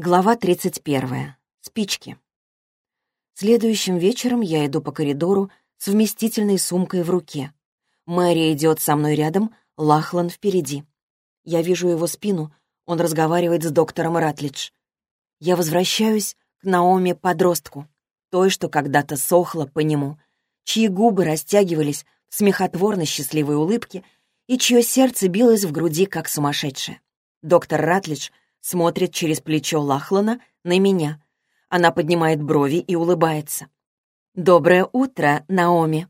Глава 31. Спички. Следующим вечером я иду по коридору с вместительной сумкой в руке. Мэри идет со мной рядом, Лахлан впереди. Я вижу его спину, он разговаривает с доктором Ратлидж. Я возвращаюсь к Наоми-подростку, той, что когда-то сохла по нему, чьи губы растягивались в смехотворно счастливой улыбке и чье сердце билось в груди, как сумасшедшее. Доктор Ратлидж смотрит через плечо Лахлана на меня. Она поднимает брови и улыбается. «Доброе утро, Наоми!»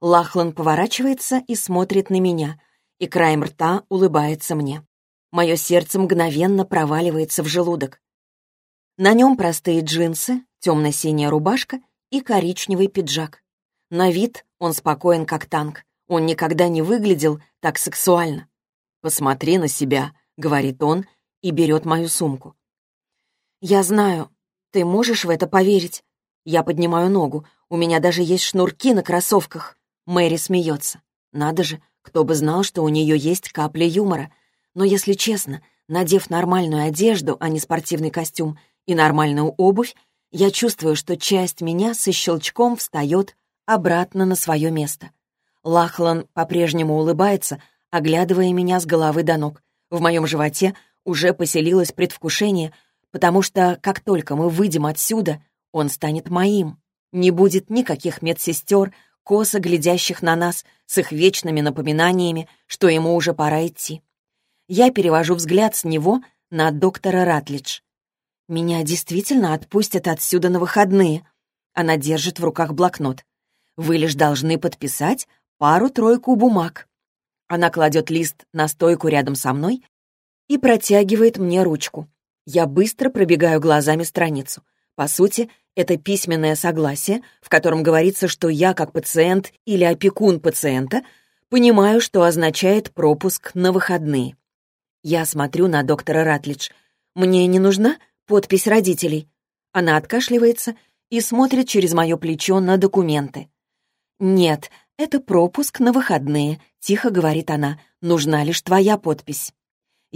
Лахлан поворачивается и смотрит на меня, и краем рта улыбается мне. Мое сердце мгновенно проваливается в желудок. На нем простые джинсы, темно-синяя рубашка и коричневый пиджак. На вид он спокоен, как танк. Он никогда не выглядел так сексуально. «Посмотри на себя», — говорит он и берет мою сумку. «Я знаю. Ты можешь в это поверить?» Я поднимаю ногу. У меня даже есть шнурки на кроссовках. Мэри смеется. Надо же, кто бы знал, что у нее есть капля юмора. Но если честно, надев нормальную одежду, а не спортивный костюм, и нормальную обувь, я чувствую, что часть меня со щелчком встает обратно на свое место. Лахлан по-прежнему улыбается, оглядывая меня с головы до ног. В моем животе уже поселилось предвкушение, потому что как только мы выйдем отсюда, он станет моим. Не будет никаких медсестер, косо глядящих на нас с их вечными напоминаниями, что ему уже пора идти. Я перевожу взгляд с него на доктора Ратлидж. Меня действительно отпустят отсюда на выходные. Она держит в руках блокнот. Вы лишь должны подписать пару-тройку бумаг. Она кладет лист на стойку рядом со мной и протягивает мне ручку. Я быстро пробегаю глазами страницу. По сути, это письменное согласие, в котором говорится, что я, как пациент или опекун пациента, понимаю, что означает пропуск на выходные. Я смотрю на доктора Ратлидж. Мне не нужна подпись родителей. Она откашливается и смотрит через мое плечо на документы. «Нет, это пропуск на выходные», — тихо говорит она. «Нужна лишь твоя подпись».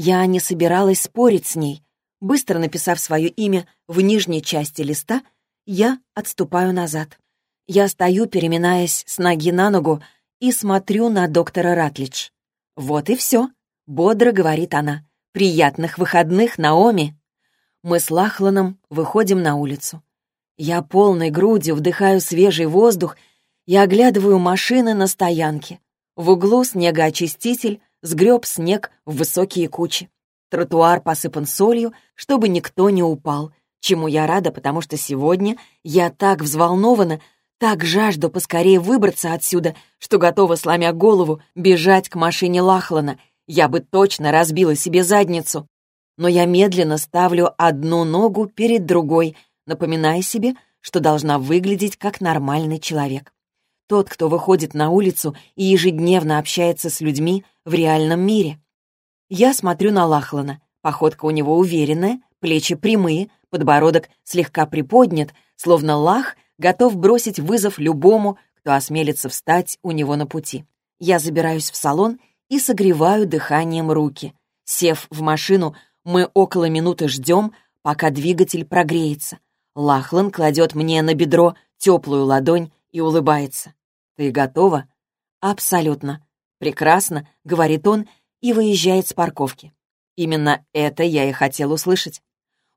Я не собиралась спорить с ней. Быстро написав свое имя в нижней части листа, я отступаю назад. Я стою, переминаясь с ноги на ногу, и смотрю на доктора Ратлидж. «Вот и все», — бодро говорит она. «Приятных выходных, Наоми!» Мы с Лахланом выходим на улицу. Я полной грудью вдыхаю свежий воздух и оглядываю машины на стоянке. В углу снегоочиститель, сгреб снег в высокие кучи. Тротуар посыпан солью, чтобы никто не упал, чему я рада, потому что сегодня я так взволнована, так жажду поскорее выбраться отсюда, что готова, сломя голову, бежать к машине Лахлана. Я бы точно разбила себе задницу. Но я медленно ставлю одну ногу перед другой, напоминая себе, что должна выглядеть как нормальный человек. Тот, кто выходит на улицу и ежедневно общается с людьми в реальном мире. Я смотрю на Лахлана. Походка у него уверенная, плечи прямые, подбородок слегка приподнят, словно Лах готов бросить вызов любому, кто осмелится встать у него на пути. Я забираюсь в салон и согреваю дыханием руки. Сев в машину, мы около минуты ждем, пока двигатель прогреется. Лахлан кладет мне на бедро теплую ладонь и улыбается. «Ты готова?» «Абсолютно. Прекрасно», — говорит он и выезжает с парковки. Именно это я и хотел услышать.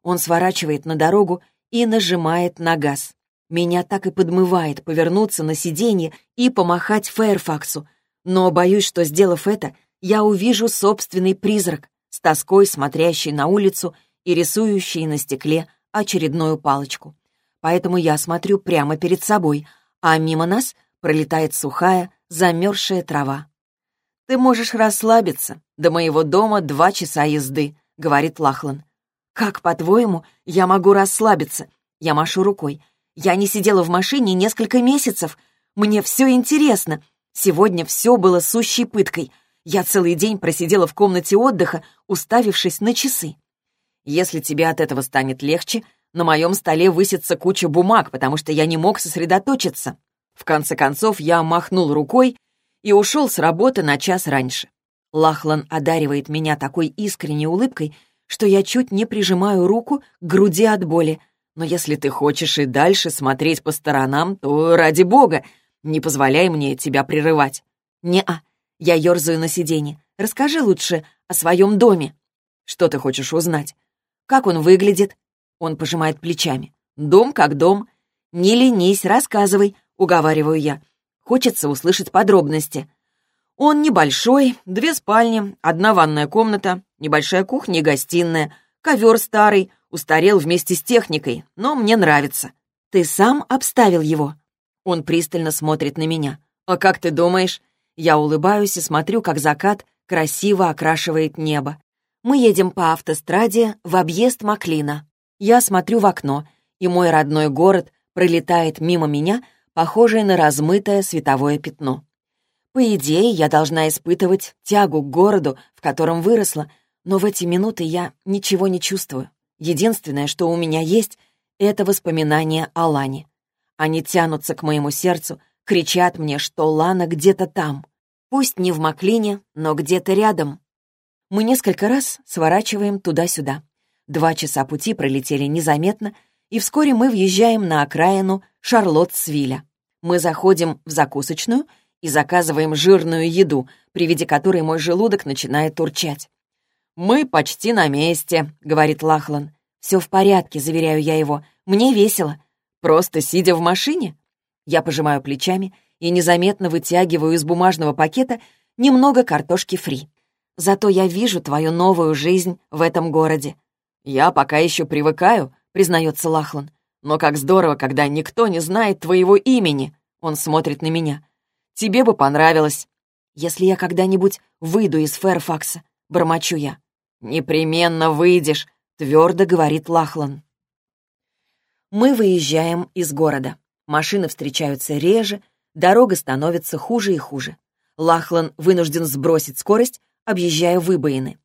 Он сворачивает на дорогу и нажимает на газ. Меня так и подмывает повернуться на сиденье и помахать Фэрфаксу, но боюсь, что, сделав это, я увижу собственный призрак, с тоской смотрящий на улицу и рисующий на стекле очередную палочку. Поэтому я смотрю прямо перед собой, а мимо нас пролетает сухая, замерзшая трава. «Ты можешь расслабиться. До моего дома два часа езды», — говорит Лахлан. «Как, по-твоему, я могу расслабиться?» Я машу рукой. «Я не сидела в машине несколько месяцев. Мне все интересно. Сегодня все было сущей пыткой. Я целый день просидела в комнате отдыха, уставившись на часы. Если тебе от этого станет легче, на моем столе высится куча бумаг, потому что я не мог сосредоточиться. В конце концов, я махнул рукой и ушел с работы на час раньше. Лахлан одаривает меня такой искренней улыбкой, что я чуть не прижимаю руку к груди от боли. Но если ты хочешь и дальше смотреть по сторонам, то ради бога, не позволяй мне тебя прерывать. Не-а, я ерзаю на сиденье. Расскажи лучше о своем доме. Что ты хочешь узнать? Как он выглядит? Он пожимает плечами. Дом как дом. Не ленись, рассказывай, уговариваю я. Хочется услышать подробности. Он небольшой, две спальни, одна ванная комната, небольшая кухня и гостиная, ковер старый, устарел вместе с техникой, но мне нравится. Ты сам обставил его?» Он пристально смотрит на меня. «А как ты думаешь?» Я улыбаюсь и смотрю, как закат красиво окрашивает небо. Мы едем по автостраде в объезд Маклина. Я смотрю в окно, и мой родной город пролетает мимо меня, похожий на размытое световое пятно. По идее, я должна испытывать тягу к городу, в котором выросла, но в эти минуты я ничего не чувствую. Единственное, что у меня есть, это воспоминания о Лане. Они тянутся к моему сердцу, кричат мне, что Лана где-то там. Пусть не в Маклине, но где-то рядом. Мы несколько раз сворачиваем туда-сюда. Два часа пути пролетели незаметно, и вскоре мы въезжаем на окраину Шарлоттсвилля. Мы заходим в закусочную — и заказываем жирную еду, при виде которой мой желудок начинает урчать. «Мы почти на месте», — говорит Лахлан. «Все в порядке», — заверяю я его. «Мне весело. Просто сидя в машине». Я пожимаю плечами и незаметно вытягиваю из бумажного пакета немного картошки фри. Зато я вижу твою новую жизнь в этом городе. «Я пока еще привыкаю», — признается Лахлан. «Но как здорово, когда никто не знает твоего имени!» Он смотрит на меня. Тебе бы понравилось. Если я когда-нибудь выйду из Фэрфакса, бормочу я. Непременно выйдешь, твердо говорит Лахлан. Мы выезжаем из города. Машины встречаются реже, дорога становится хуже и хуже. Лахлан вынужден сбросить скорость, объезжая выбоины.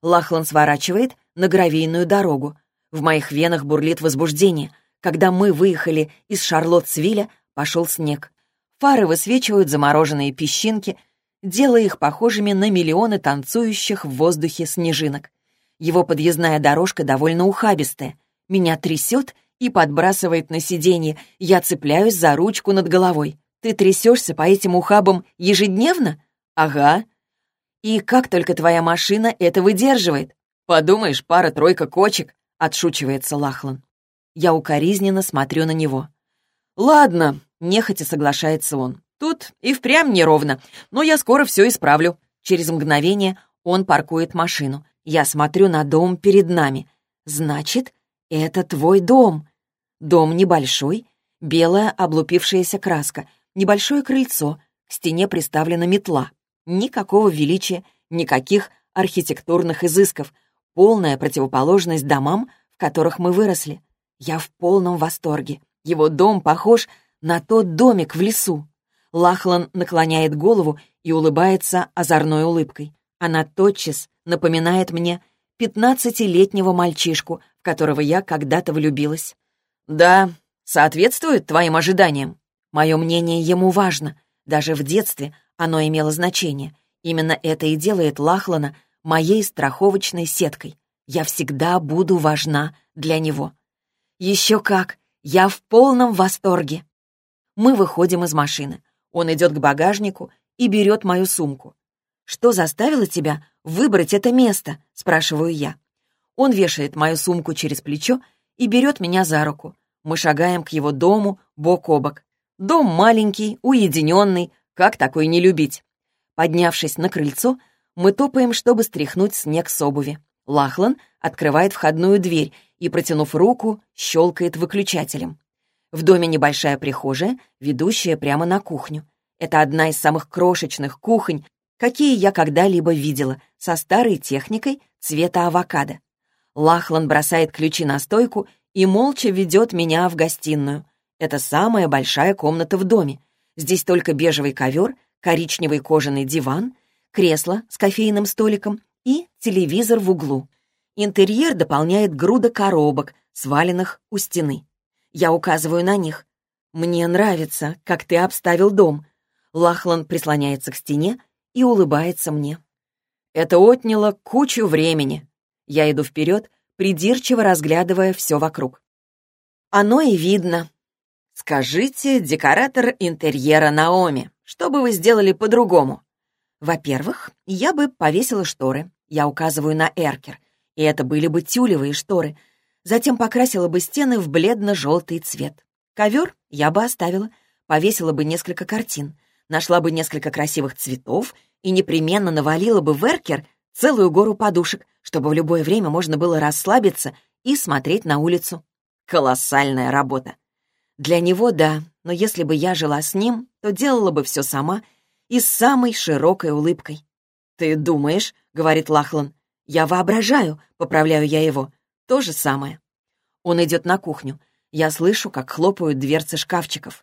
Лахлан сворачивает на гравийную дорогу. В моих венах бурлит возбуждение. Когда мы выехали из Шарлоттсвилля, пошел снег. Фары высвечивают замороженные песчинки, делая их похожими на миллионы танцующих в воздухе снежинок. Его подъездная дорожка довольно ухабистая. Меня трясет и подбрасывает на сиденье. Я цепляюсь за ручку над головой. Ты трясешься по этим ухабам ежедневно? Ага. И как только твоя машина это выдерживает? Подумаешь, пара-тройка кочек, отшучивается Лахлан. Я укоризненно смотрю на него. Ладно, Нехотя соглашается он. Тут и впрямь неровно, но я скоро все исправлю. Через мгновение он паркует машину. Я смотрю на дом перед нами. Значит, это твой дом. Дом небольшой, белая облупившаяся краска, небольшое крыльцо, к стене приставлена метла. Никакого величия, никаких архитектурных изысков. Полная противоположность домам, в которых мы выросли. Я в полном восторге. Его дом похож на тот домик в лесу. Лахлан наклоняет голову и улыбается озорной улыбкой. Она тотчас напоминает мне пятнадцатилетнего мальчишку, в которого я когда-то влюбилась. «Да, соответствует твоим ожиданиям. Мое мнение ему важно. Даже в детстве оно имело значение. Именно это и делает Лахлана моей страховочной сеткой. Я всегда буду важна для него. Еще как! Я в полном восторге. Мы выходим из машины. Он идет к багажнику и берет мою сумку. «Что заставило тебя выбрать это место?» — спрашиваю я. Он вешает мою сумку через плечо и берет меня за руку. Мы шагаем к его дому бок о бок. Дом маленький, уединенный, как такой не любить? Поднявшись на крыльцо, мы топаем, чтобы стряхнуть снег с обуви. Лахлан открывает входную дверь и, протянув руку, щелкает выключателем. В доме небольшая прихожая, ведущая прямо на кухню. Это одна из самых крошечных кухонь, какие я когда-либо видела, со старой техникой цвета авокадо. Лахлан бросает ключи на стойку и молча ведет меня в гостиную. Это самая большая комната в доме. Здесь только бежевый ковер, коричневый кожаный диван, кресло с кофейным столиком и телевизор в углу. Интерьер дополняет груда коробок, сваленных у стены. Я указываю на них. «Мне нравится, как ты обставил дом». Лахлан прислоняется к стене и улыбается мне. «Это отняло кучу времени». Я иду вперед, придирчиво разглядывая все вокруг. Оно и видно. Скажите, декоратор интерьера Наоми, что бы вы сделали по-другому? Во-первых, я бы повесила шторы. Я указываю на эркер. И это были бы тюлевые шторы. Затем покрасила бы стены в бледно-желтый цвет. Ковер я бы оставила. Повесила бы несколько картин. Нашла бы несколько красивых цветов и непременно навалила бы в эркер целую гору подушек, чтобы в любое время можно было расслабиться и смотреть на улицу. Колоссальная работа. Для него — да, но если бы я жила с ним, то делала бы все сама и с самой широкой улыбкой. «Ты думаешь?» — говорит Лахлан. «Я воображаю», — поправляю я его. То же самое. Он идет на кухню. Я слышу, как хлопают дверцы шкафчиков.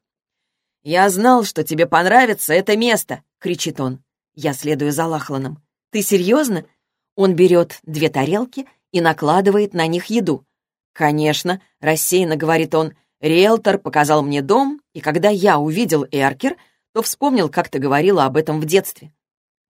«Я знал, что тебе понравится это место!» — кричит он. Я следую за Лахланом. «Ты серьезно?» Он берет две тарелки и накладывает на них еду. «Конечно», — рассеянно говорит он, — «риэлтор показал мне дом, и когда я увидел Эркер, то вспомнил, как ты говорила об этом в детстве.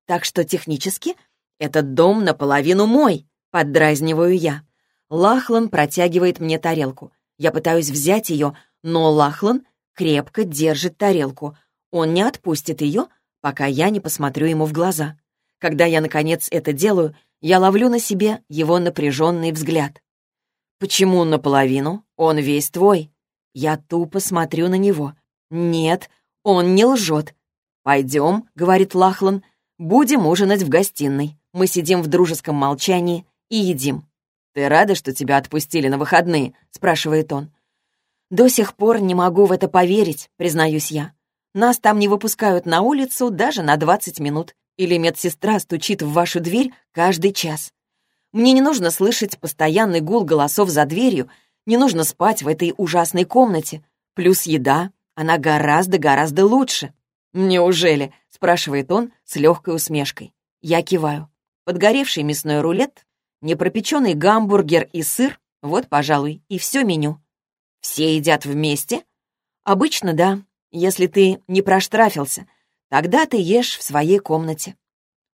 Так что технически этот дом наполовину мой», — поддразниваю я. Лахлан протягивает мне тарелку. Я пытаюсь взять ее, но Лахлан крепко держит тарелку. Он не отпустит ее, пока я не посмотрю ему в глаза. Когда я, наконец, это делаю, я ловлю на себе его напряженный взгляд. «Почему наполовину? Он весь твой». Я тупо смотрю на него. «Нет, он не лжет». «Пойдем», — говорит Лахлан, — «будем ужинать в гостиной. Мы сидим в дружеском молчании и едим». «Ты рада, что тебя отпустили на выходные?» — спрашивает он. «До сих пор не могу в это поверить», — признаюсь я. «Нас там не выпускают на улицу даже на 20 минут, или медсестра стучит в вашу дверь каждый час. Мне не нужно слышать постоянный гул голосов за дверью, не нужно спать в этой ужасной комнате. Плюс еда, она гораздо-гораздо лучше». «Неужели?» — спрашивает он с легкой усмешкой. Я киваю. Подгоревший мясной рулет, непропеченный гамбургер и сыр — вот, пожалуй, и все меню. Все едят вместе? Обычно да, если ты не проштрафился. Тогда ты ешь в своей комнате.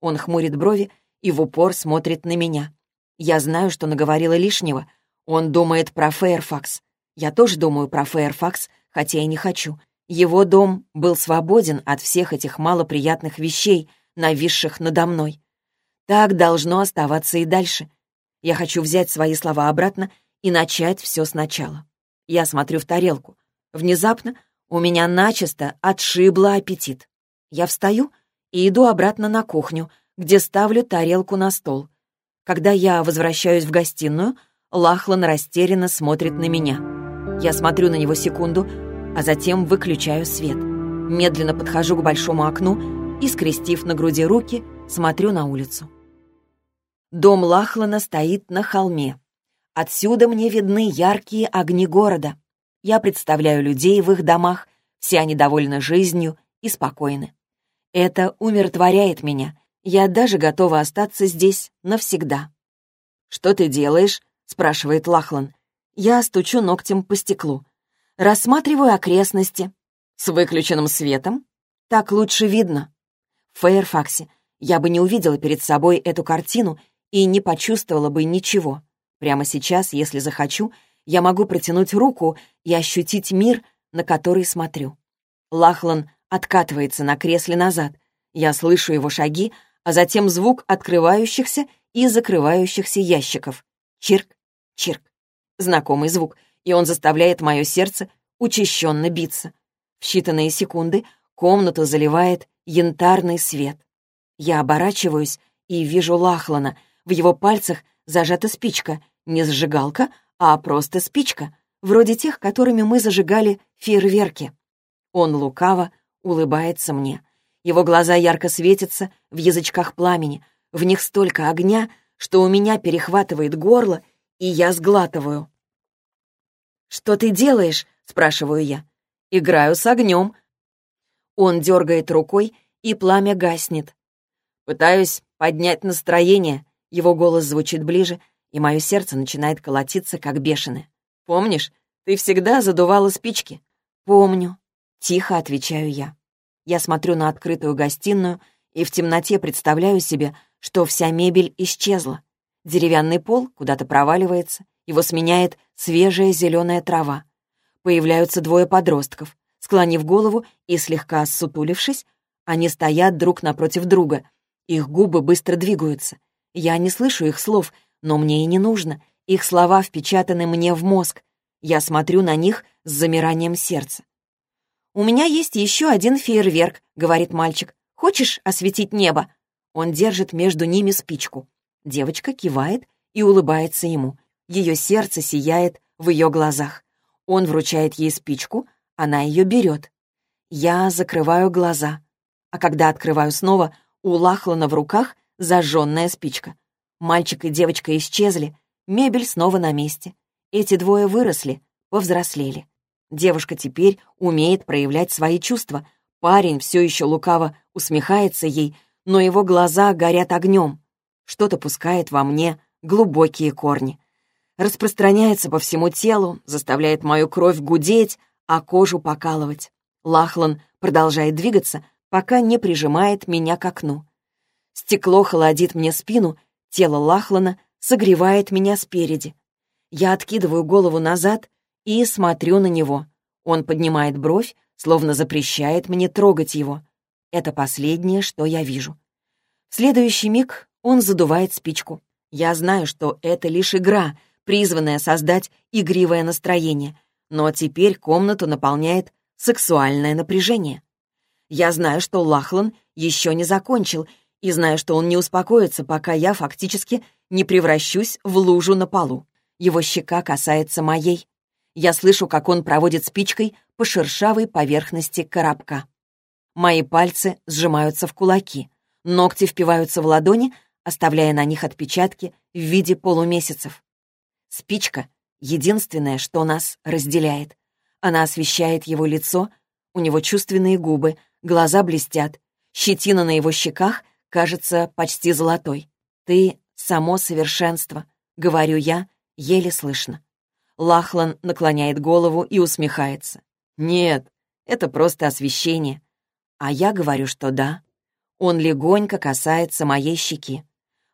Он хмурит брови и в упор смотрит на меня. Я знаю, что наговорила лишнего. Он думает про Фэйрфакс. Я тоже думаю про Фэйрфакс, хотя и не хочу. Его дом был свободен от всех этих малоприятных вещей, нависших надо мной. Так должно оставаться и дальше. Я хочу взять свои слова обратно и начать все сначала. Я смотрю в тарелку. Внезапно у меня начисто отшибло аппетит. Я встаю и иду обратно на кухню, где ставлю тарелку на стол. Когда я возвращаюсь в гостиную, Лахлан растерянно смотрит на меня. Я смотрю на него секунду, а затем выключаю свет. Медленно подхожу к большому окну и, скрестив на груди руки, смотрю на улицу. Дом Лахлана стоит на холме. Отсюда мне видны яркие огни города. Я представляю людей в их домах, все они довольны жизнью и спокойны. Это умиротворяет меня. Я даже готова остаться здесь навсегда. «Что ты делаешь?» — спрашивает Лахлан. Я стучу ногтем по стеклу. Рассматриваю окрестности. С выключенным светом? Так лучше видно. В Фэйрфаксе я бы не увидела перед собой эту картину и не почувствовала бы ничего. Прямо сейчас, если захочу, я могу протянуть руку и ощутить мир, на который смотрю. Лахлан откатывается на кресле назад. Я слышу его шаги, а затем звук открывающихся и закрывающихся ящиков. Чирк, чирк. Знакомый звук, и он заставляет мое сердце учащенно биться. В считанные секунды комнату заливает янтарный свет. Я оборачиваюсь и вижу Лахлана. В его пальцах зажата спичка, не зажигалка, а просто спичка, вроде тех, которыми мы зажигали фейерверки. Он лукаво улыбается мне. Его глаза ярко светятся в язычках пламени. В них столько огня, что у меня перехватывает горло, и я сглатываю. «Что ты делаешь?» — спрашиваю я. «Играю с огнем». Он дергает рукой, и пламя гаснет. Пытаюсь поднять настроение. Его голос звучит ближе — и мое сердце начинает колотиться, как бешеное. «Помнишь, ты всегда задувала спички?» «Помню», — тихо отвечаю я. Я смотрю на открытую гостиную и в темноте представляю себе, что вся мебель исчезла. Деревянный пол куда-то проваливается, его сменяет свежая зеленая трава. Появляются двое подростков. Склонив голову и слегка ссутулившись, они стоят друг напротив друга. Их губы быстро двигаются. Я не слышу их слов, но мне и не нужно. Их слова впечатаны мне в мозг. Я смотрю на них с замиранием сердца. «У меня есть еще один фейерверк», — говорит мальчик. «Хочешь осветить небо?» Он держит между ними спичку. Девочка кивает и улыбается ему. Ее сердце сияет в ее глазах. Он вручает ей спичку, она ее берет. Я закрываю глаза. А когда открываю снова, у Лахлана в руках зажженная спичка. Мальчик и девочка исчезли, мебель снова на месте. Эти двое выросли, повзрослели. Девушка теперь умеет проявлять свои чувства. Парень все еще лукаво усмехается ей, но его глаза горят огнем. Что-то пускает во мне глубокие корни. Распространяется по всему телу, заставляет мою кровь гудеть, а кожу покалывать. Лахлан продолжает двигаться, пока не прижимает меня к окну. Стекло холодит мне спину, тело Лахлана согревает меня спереди. Я откидываю голову назад и смотрю на него. Он поднимает бровь, словно запрещает мне трогать его. Это последнее, что я вижу. В следующий миг он задувает спичку. Я знаю, что это лишь игра, призванная создать игривое настроение, но теперь комнату наполняет сексуальное напряжение. Я знаю, что Лахлан еще не закончил, и знаю, что он не успокоится, пока я фактически не превращусь в лужу на полу. Его щека касается моей. Я слышу, как он проводит спичкой по шершавой поверхности коробка. Мои пальцы сжимаются в кулаки, ногти впиваются в ладони, оставляя на них отпечатки в виде полумесяцев. Спичка единственное, что нас разделяет. Она освещает его лицо, у него чувственные губы, глаза блестят, щетина на его щеках кажется почти золотой. «Ты — само совершенство», — говорю я, еле слышно. Лахлан наклоняет голову и усмехается. «Нет, это просто освещение». А я говорю, что да. Он легонько касается моей щеки.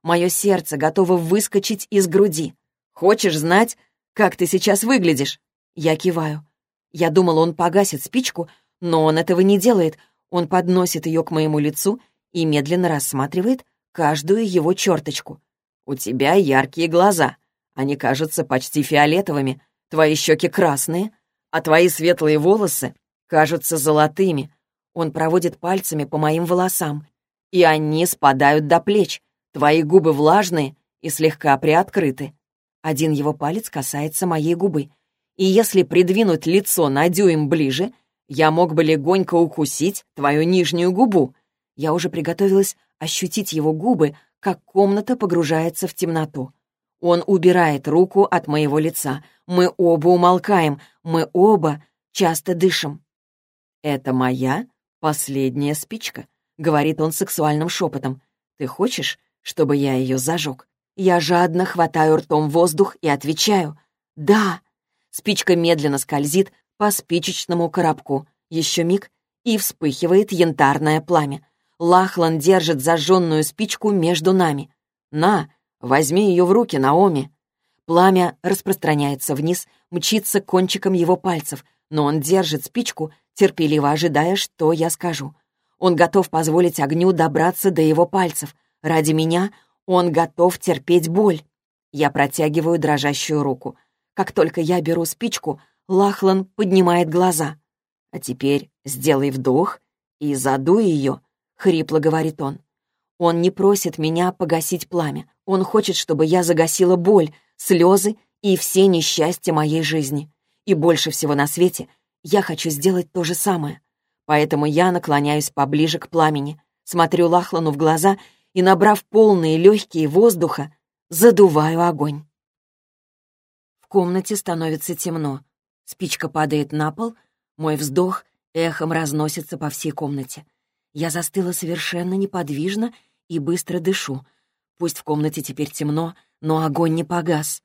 Мое сердце готово выскочить из груди. «Хочешь знать, «Как ты сейчас выглядишь?» Я киваю. Я думал, он погасит спичку, но он этого не делает. Он подносит ее к моему лицу и медленно рассматривает каждую его черточку. «У тебя яркие глаза. Они кажутся почти фиолетовыми. Твои щеки красные, а твои светлые волосы кажутся золотыми. Он проводит пальцами по моим волосам, и они спадают до плеч. Твои губы влажные и слегка приоткрыты. Один его палец касается моей губы. И если придвинуть лицо на дюйм ближе, я мог бы легонько укусить твою нижнюю губу. Я уже приготовилась ощутить его губы, как комната погружается в темноту. Он убирает руку от моего лица. Мы оба умолкаем, мы оба часто дышим. «Это моя последняя спичка», — говорит он сексуальным шепотом. «Ты хочешь, чтобы я ее зажег?» Я жадно хватаю ртом воздух и отвечаю «Да». Спичка медленно скользит по спичечному коробку. Еще миг, и вспыхивает янтарное пламя. Лахлан держит зажженную спичку между нами. «На, возьми ее в руки, Наоми». Пламя распространяется вниз, мчится кончиком его пальцев, но он держит спичку, терпеливо ожидая, что я скажу. Он готов позволить огню добраться до его пальцев. Ради меня он готов терпеть боль. Я протягиваю дрожащую руку. Как только я беру спичку, Лахлан поднимает глаза. «А теперь сделай вдох и задуй ее», — хрипло говорит он. Он не просит меня погасить пламя. Он хочет, чтобы я загасила боль, слезы и все несчастья моей жизни. И больше всего на свете я хочу сделать то же самое. Поэтому я наклоняюсь поближе к пламени, смотрю Лахлану в глаза и, набрав полные легкие воздуха, задуваю огонь. В комнате становится темно. Спичка падает на пол, мой вздох эхом разносится по всей комнате. Я застыла совершенно неподвижно и быстро дышу. Пусть в комнате теперь темно, но огонь не погас.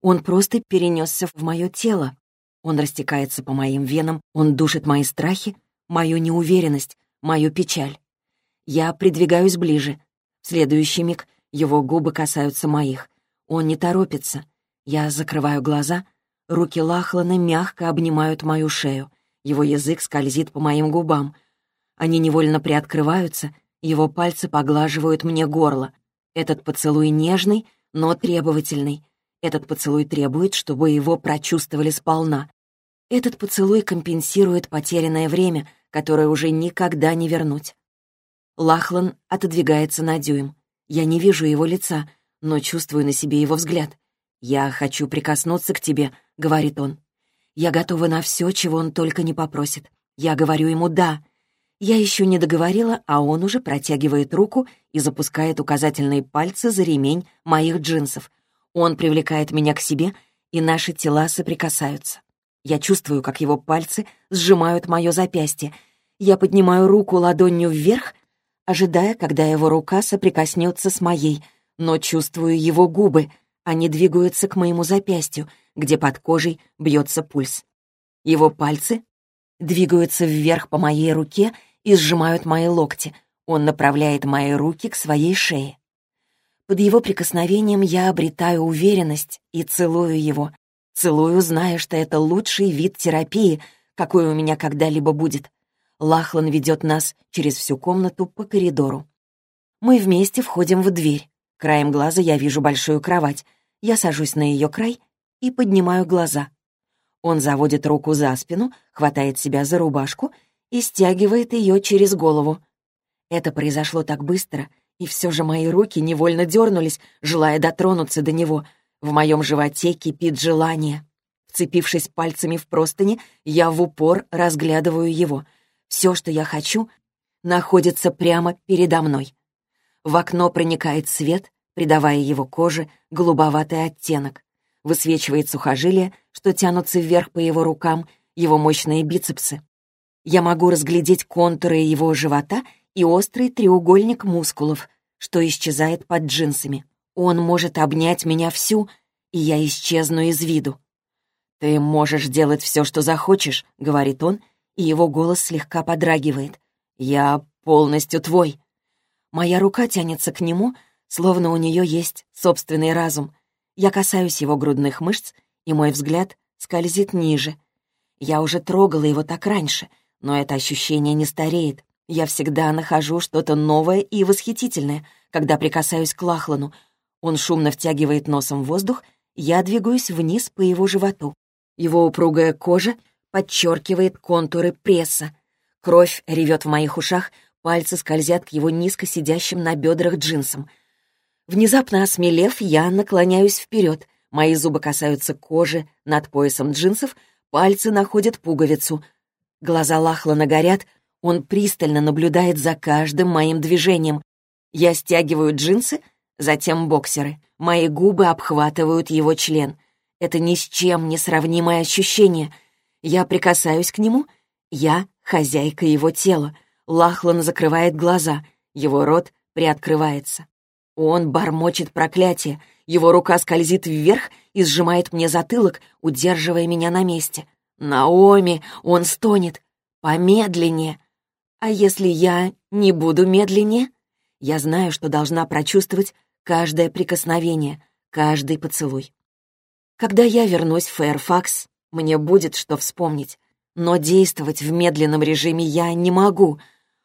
Он просто перенесся в мое тело. Он растекается по моим венам, он душит мои страхи, мою неуверенность, мою печаль. Я придвигаюсь ближе, следующий миг его губы касаются моих. Он не торопится. Я закрываю глаза. Руки Лахлана мягко обнимают мою шею. Его язык скользит по моим губам. Они невольно приоткрываются, его пальцы поглаживают мне горло. Этот поцелуй нежный, но требовательный. Этот поцелуй требует, чтобы его прочувствовали сполна. Этот поцелуй компенсирует потерянное время, которое уже никогда не вернуть. Лахлан отодвигается на дюйм. Я не вижу его лица, но чувствую на себе его взгляд. «Я хочу прикоснуться к тебе», — говорит он. Я готова на все, чего он только не попросит. Я говорю ему «да». Я еще не договорила, а он уже протягивает руку и запускает указательные пальцы за ремень моих джинсов. Он привлекает меня к себе, и наши тела соприкасаются. Я чувствую, как его пальцы сжимают мое запястье. Я поднимаю руку ладонью вверх, ожидая, когда его рука соприкоснется с моей, но чувствую его губы. Они двигаются к моему запястью, где под кожей бьется пульс. Его пальцы двигаются вверх по моей руке и сжимают мои локти. Он направляет мои руки к своей шее. Под его прикосновением я обретаю уверенность и целую его. Целую, зная, что это лучший вид терапии, какой у меня когда-либо будет. Лахлан ведет нас через всю комнату по коридору. Мы вместе входим в дверь. Краем глаза я вижу большую кровать. Я сажусь на ее край и поднимаю глаза. Он заводит руку за спину, хватает себя за рубашку и стягивает ее через голову. Это произошло так быстро, и все же мои руки невольно дернулись, желая дотронуться до него. В моем животе кипит желание. Вцепившись пальцами в простыни, я в упор разглядываю его. Все, что я хочу, находится прямо передо мной. В окно проникает свет, придавая его коже голубоватый оттенок. Высвечивает сухожилия, что тянутся вверх по его рукам, его мощные бицепсы. Я могу разглядеть контуры его живота и острый треугольник мускулов, что исчезает под джинсами. Он может обнять меня всю, и я исчезну из виду. «Ты можешь делать все, что захочешь», — говорит он, и его голос слегка подрагивает. «Я полностью твой». Моя рука тянется к нему, словно у нее есть собственный разум. Я касаюсь его грудных мышц, и мой взгляд скользит ниже. Я уже трогала его так раньше, но это ощущение не стареет. Я всегда нахожу что-то новое и восхитительное, когда прикасаюсь к Лахлану. Он шумно втягивает носом воздух, я двигаюсь вниз по его животу. Его упругая кожа подчеркивает контуры пресса. Кровь ревет в моих ушах, пальцы скользят к его низко сидящим на бедрах джинсам. Внезапно осмелев, я наклоняюсь вперед. Мои зубы касаются кожи над поясом джинсов, пальцы находят пуговицу. Глаза Лахлана горят, он пристально наблюдает за каждым моим движением. Я стягиваю джинсы, затем боксеры. Мои губы обхватывают его член. Это ни с чем не сравнимое ощущение. Я прикасаюсь к нему. Я хозяйка его тела. Лахлан закрывает глаза. Его рот приоткрывается. Он бормочет проклятие. Его рука скользит вверх и сжимает мне затылок, удерживая меня на месте. «Наоми!» — он стонет. «Помедленнее!» А если я не буду медленнее? Я знаю, что должна прочувствовать каждое прикосновение, каждый поцелуй. Когда я вернусь в Фэрфакс, мне будет что вспомнить. Но действовать в медленном режиме я не могу.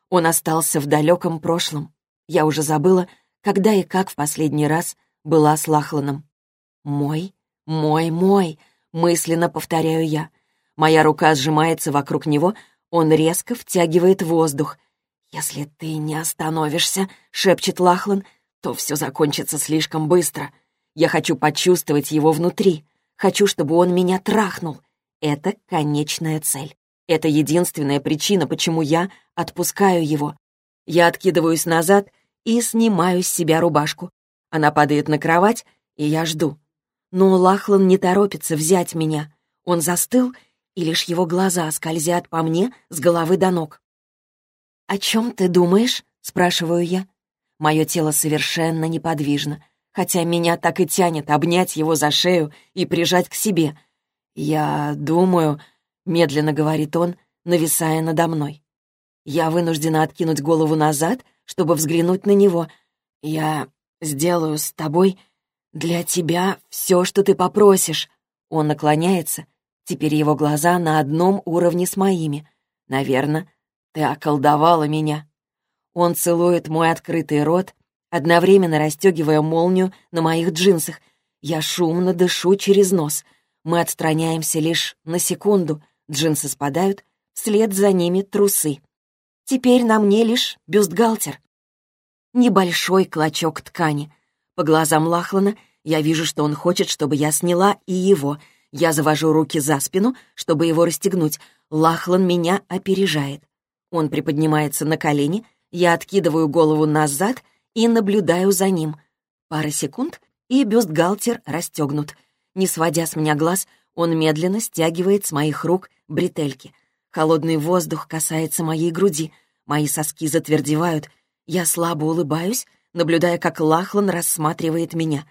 Он остался в далеком прошлом. Я уже забыла, когда и как в последний раз была с Лахланом. «Мой, мой, мой», — мысленно повторяю я. Моя рука сжимается вокруг него, он резко втягивает воздух. «Если ты не остановишься», — шепчет Лахлан, «то все закончится слишком быстро. Я хочу почувствовать его внутри. Хочу, чтобы он меня трахнул. Это конечная цель. Это единственная причина, почему я отпускаю его. Я откидываюсь назад — и снимаю с себя рубашку. Она падает на кровать, и я жду. Но Лахлан не торопится взять меня. Он застыл, и лишь его глаза скользят по мне с головы до ног. «О чем ты думаешь?» — спрашиваю я. Мое тело совершенно неподвижно, хотя меня так и тянет обнять его за шею и прижать к себе. «Я думаю», — медленно говорит он, нависая надо мной. Я вынуждена откинуть голову назад чтобы взглянуть на него. «Я сделаю с тобой «Для тебя все, что ты попросишь». Он наклоняется. Теперь его глаза на одном уровне с моими. «Наверное, ты околдовала меня». Он целует мой открытый рот, одновременно расстегивая молнию на моих джинсах. Я шумно дышу через нос. Мы отстраняемся лишь на секунду. Джинсы спадают, вслед за ними трусы. Теперь на мне лишь бюстгальтер. Небольшой клочок ткани. По глазам Лахлана я вижу, что он хочет, чтобы я сняла и его. Я завожу руки за спину, чтобы его расстегнуть. Лахлан меня опережает. Он приподнимается на колени, я откидываю голову назад и наблюдаю за ним. Пара секунд, и бюстгальтер расстегнут. Не сводя с меня глаз, он медленно стягивает с моих рук бретельки. Холодный воздух касается моей груди. Мои соски затвердевают. Я слабо улыбаюсь, наблюдая, как Лахлан рассматривает меня.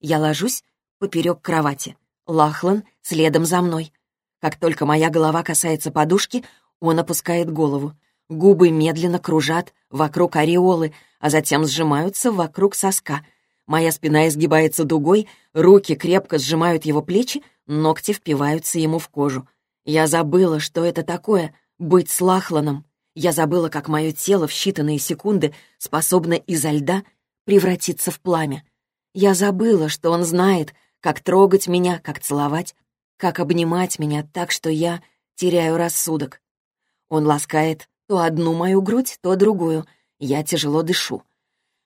Я ложусь поперек кровати. Лахлан следом за мной. Как только моя голова касается подушки, он опускает голову. Губы медленно кружат вокруг ореолы, а затем сжимаются вокруг соска. Моя спина изгибается дугой, руки крепко сжимают его плечи, ногти впиваются ему в кожу. Я забыла, что это такое — быть с Лахланом. Я забыла, как мое тело в считанные секунды способно изо льда превратиться в пламя. Я забыла, что он знает, как трогать меня, как целовать, как обнимать меня так, что я теряю рассудок. Он ласкает то одну мою грудь, то другую. Я тяжело дышу.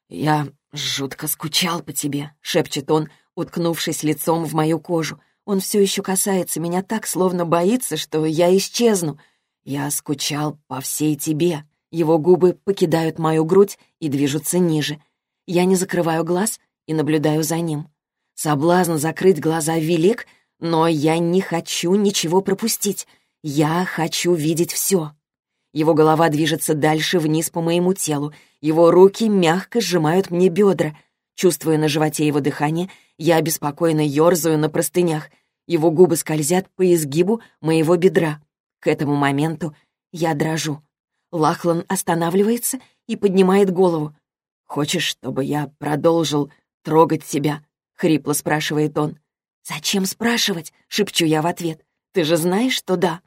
«Я жутко скучал по тебе», — шепчет он, уткнувшись лицом в мою кожу. Он все еще касается меня так, словно боится, что я исчезну. Я скучал по всей тебе. Его губы покидают мою грудь и движутся ниже. Я не закрываю глаз и наблюдаю за ним. Соблазн закрыть глаза велик, но я не хочу ничего пропустить. Я хочу видеть все. Его голова движется дальше вниз по моему телу. Его руки мягко сжимают мне бедра. Чувствуя на животе его дыхание, я обеспокоенно ерзаю на простынях. Его губы скользят по изгибу моего бедра. К этому моменту я дрожу. Лахлан останавливается и поднимает голову. «Хочешь, чтобы я продолжил трогать тебя?» — хрипло спрашивает он. «Зачем спрашивать?» — шепчу я в ответ. «Ты же знаешь, что да».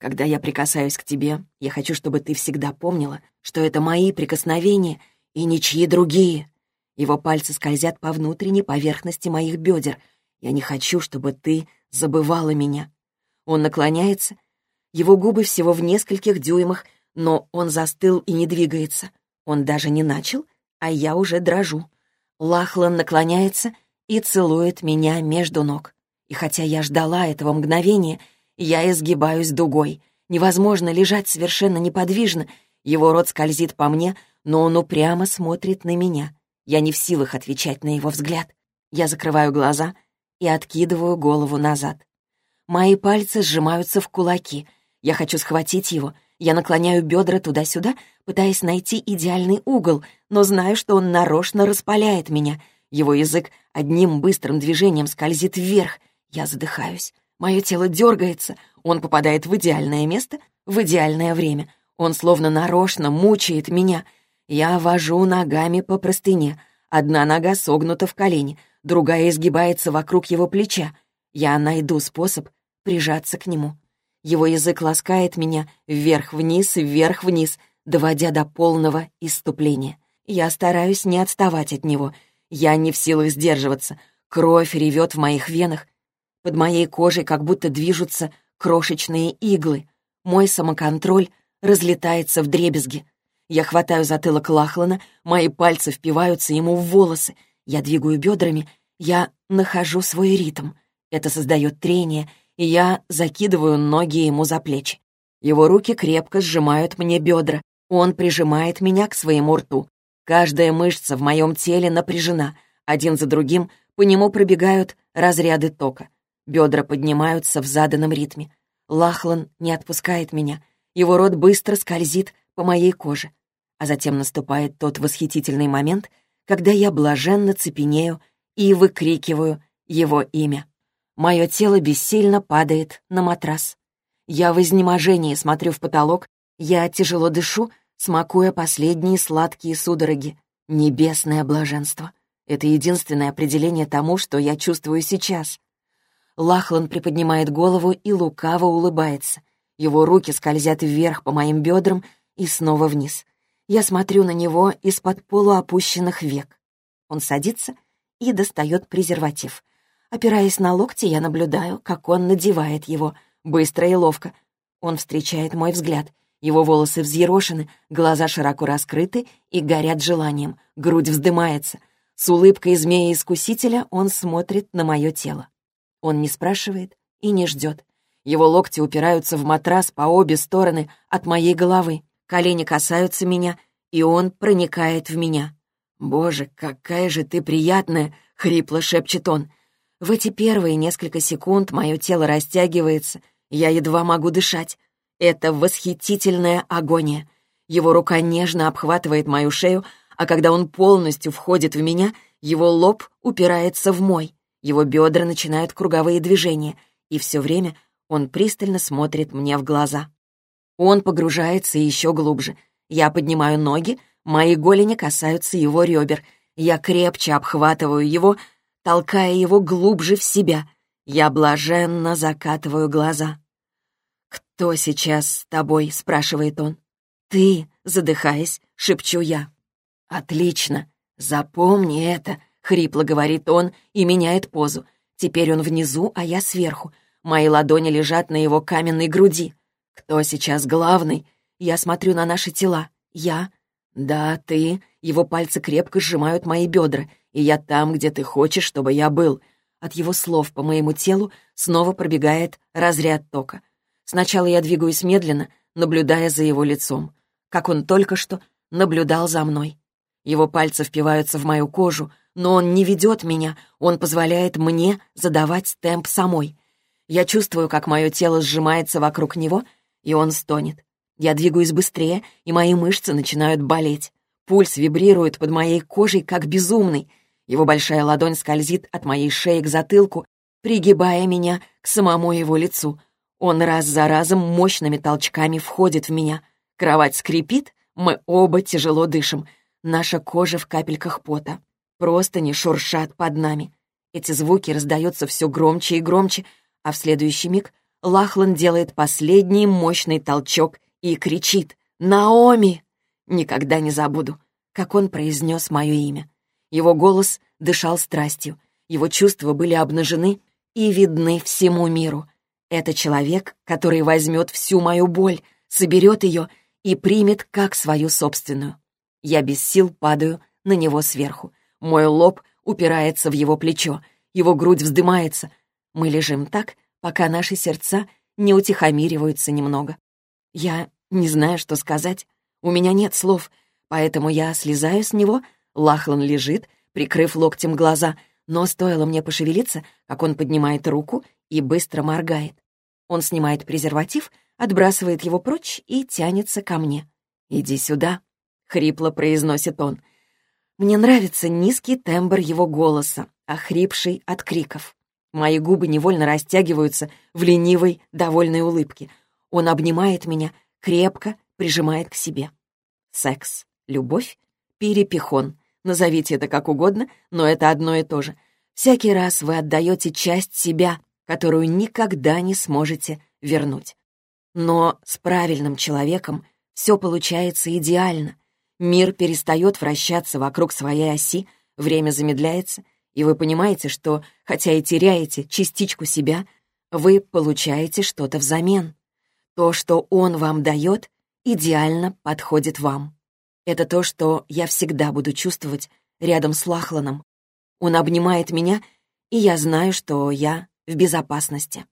«Когда я прикасаюсь к тебе, я хочу, чтобы ты всегда помнила, что это мои прикосновения и ничьи другие. Его пальцы скользят по внутренней поверхности моих бедер. Я не хочу, чтобы ты забывала меня. Он наклоняется. Его губы всего в нескольких дюймах, но он застыл и не двигается. Он даже не начал, а я уже дрожу. Лахлан наклоняется и целует меня между ног. И хотя я ждала этого мгновения, я изгибаюсь дугой. Невозможно лежать совершенно неподвижно. Его рот скользит по мне, но он упрямо смотрит на меня. Я не в силах отвечать на его взгляд. Я закрываю глаза и откидываю голову назад. Мои пальцы сжимаются в кулаки. Я хочу схватить его. Я наклоняю бедра туда-сюда, пытаясь найти идеальный угол, но знаю, что он нарочно распаляет меня. Его язык одним быстрым движением скользит вверх. Я задыхаюсь. Мое тело дергается. Он попадает в идеальное место в идеальное время. Он словно нарочно мучает меня — я вожу ногами по простыне. Одна нога согнута в колени, другая изгибается вокруг его плеча. Я найду способ прижаться к нему. Его язык ласкает меня вверх-вниз, вверх-вниз, доводя до полного иступления. Я стараюсь не отставать от него. Я не в силах сдерживаться. Кровь ревет в моих венах. Под моей кожей как будто движутся крошечные иглы. Мой самоконтроль разлетается в дребезги. Я хватаю затылок Лахлана, мои пальцы впиваются ему в волосы. Я двигаю бедрами, я нахожу свой ритм. Это создает трение, и я закидываю ноги ему за плечи. Его руки крепко сжимают мне бедра. Он прижимает меня к своему рту. Каждая мышца в моем теле напряжена. Один за другим по нему пробегают разряды тока. Бедра поднимаются в заданном ритме. Лахлан не отпускает меня. Его рот быстро скользит по моей коже а затем наступает тот восхитительный момент, когда я блаженно цепенею и выкрикиваю его имя. Мое тело бессильно падает на матрас. Я в изнеможении смотрю в потолок, я тяжело дышу, смакуя последние сладкие судороги. Небесное блаженство. Это единственное определение тому, что я чувствую сейчас. Лахлан приподнимает голову и лукаво улыбается. Его руки скользят вверх по моим бедрам и снова вниз. Я смотрю на него из-под полуопущенных век. Он садится и достает презерватив. Опираясь на локти, я наблюдаю, как он надевает его, быстро и ловко. Он встречает мой взгляд. Его волосы взъерошены, глаза широко раскрыты и горят желанием, грудь вздымается. С улыбкой змея-искусителя он смотрит на мое тело. Он не спрашивает и не ждет. Его локти упираются в матрас по обе стороны от моей головы. Колени касаются меня, и он проникает в меня. «Боже, какая же ты приятная!» — хрипло шепчет он. В эти первые несколько секунд мое тело растягивается, я едва могу дышать. Это восхитительная агония. Его рука нежно обхватывает мою шею, а когда он полностью входит в меня, его лоб упирается в мой. Его бедра начинают круговые движения, и все время он пристально смотрит мне в глаза. Он погружается еще глубже. Я поднимаю ноги, мои голени касаются его ребер. Я крепче обхватываю его, толкая его глубже в себя. Я блаженно закатываю глаза. «Кто сейчас с тобой?» — спрашивает он. «Ты», — задыхаясь, шепчу я. «Отлично. Запомни это», — хрипло говорит он и меняет позу. Теперь он внизу, а я сверху. Мои ладони лежат на его каменной груди. Кто сейчас главный? Я смотрю на наши тела. Я. Да, ты. Его пальцы крепко сжимают мои бедра, и я там, где ты хочешь, чтобы я был. От его слов по моему телу снова пробегает разряд тока. Сначала я двигаюсь медленно, наблюдая за его лицом, как он только что наблюдал за мной. Его пальцы впиваются в мою кожу, но он не ведет меня, он позволяет мне задавать темп самой. Я чувствую, как мое тело сжимается вокруг него, и он стонет. Я двигаюсь быстрее, и мои мышцы начинают болеть. Пульс вибрирует под моей кожей, как безумный. Его большая ладонь скользит от моей шеи к затылку, пригибая меня к самому его лицу. Он раз за разом мощными толчками входит в меня. Кровать скрипит, мы оба тяжело дышим. Наша кожа в капельках пота. Просто не шуршат под нами. Эти звуки раздаются все громче и громче, а в следующий миг Лахлан делает последний мощный толчок и кричит «Наоми!». Никогда не забуду, как он произнес мое имя. Его голос дышал страстью, его чувства были обнажены и видны всему миру. Это человек, который возьмет всю мою боль, соберет ее и примет как свою собственную. Я без сил падаю на него сверху. Мой лоб упирается в его плечо, его грудь вздымается. Мы лежим так, пока наши сердца не утихомириваются немного. Я не знаю, что сказать. У меня нет слов, поэтому я слезаю с него, Лахлан лежит, прикрыв локтем глаза, но стоило мне пошевелиться, как он поднимает руку и быстро моргает. Он снимает презерватив, отбрасывает его прочь и тянется ко мне. «Иди сюда», — хрипло произносит он. Мне нравится низкий тембр его голоса, охрипший от криков. Мои губы невольно растягиваются в ленивой, довольной улыбке. Он обнимает меня, крепко прижимает к себе. Секс, любовь, перепихон. Назовите это как угодно, но это одно и то же. Всякий раз вы отдаете часть себя, которую никогда не сможете вернуть. Но с правильным человеком все получается идеально. Мир перестает вращаться вокруг своей оси, время замедляется, и вы понимаете, что, хотя и теряете частичку себя, вы получаете что-то взамен. То, что он вам дает, идеально подходит вам. Это то, что я всегда буду чувствовать рядом с Лахланом. Он обнимает меня, и я знаю, что я в безопасности.